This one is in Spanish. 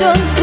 don't